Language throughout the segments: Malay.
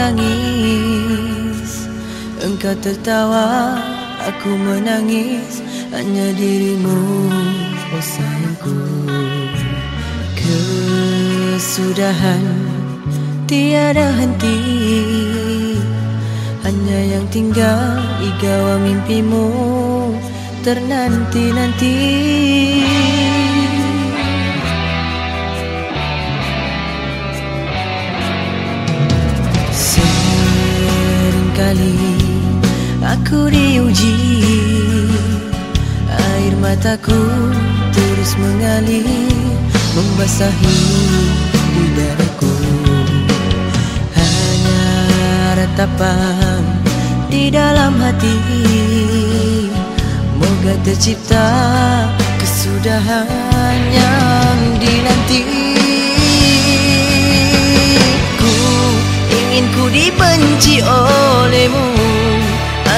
menangis. Engkau tertawa Aku menangis. Hanya dirimu Oh sayangku. Kesudahan Tiada henti. Hanya yang tinggal Igawa mimpimu Ternanti-nanti Seringkali Aku diuji. Air mataku terus mengalir Membasahi di dadaku Hanya ratapan di dalam hati. Moga tercipta kesudahan yang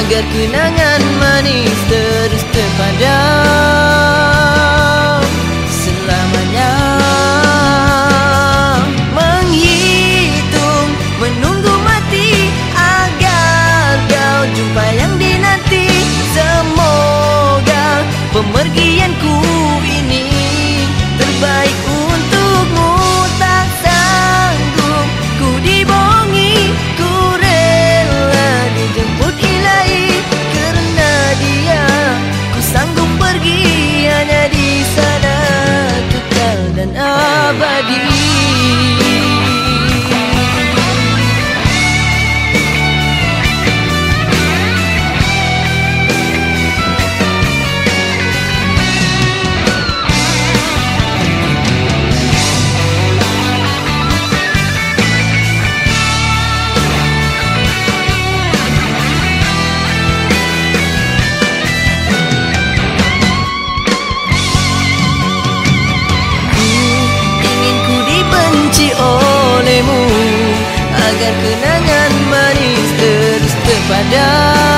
Agar kenangan manis terus terpadam sweater